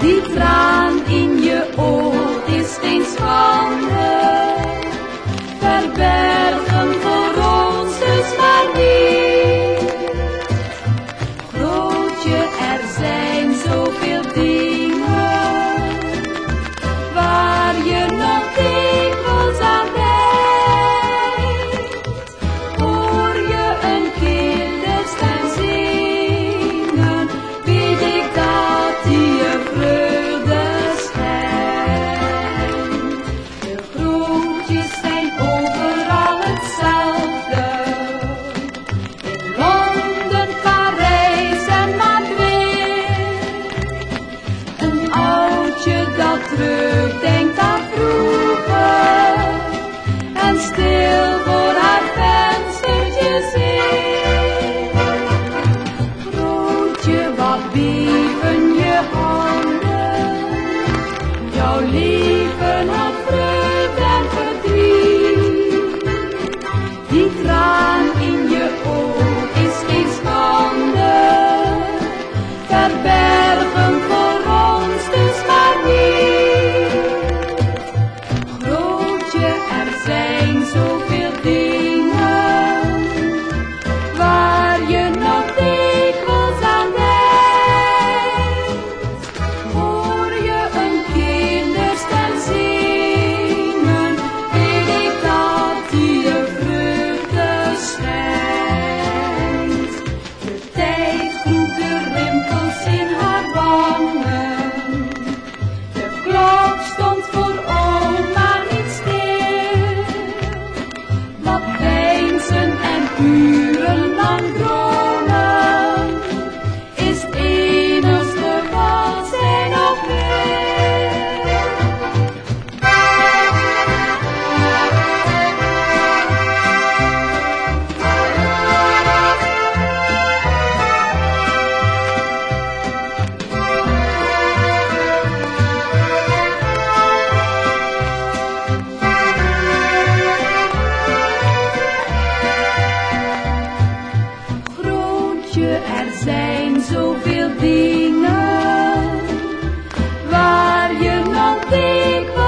Die traan in je oog is geen van mij. jouw leven had vreugd en verdriet. Die traan in je oog is geen schande, verbergen voor ons dus maar niet. er zijn zoveel dingen waar je nog denkt.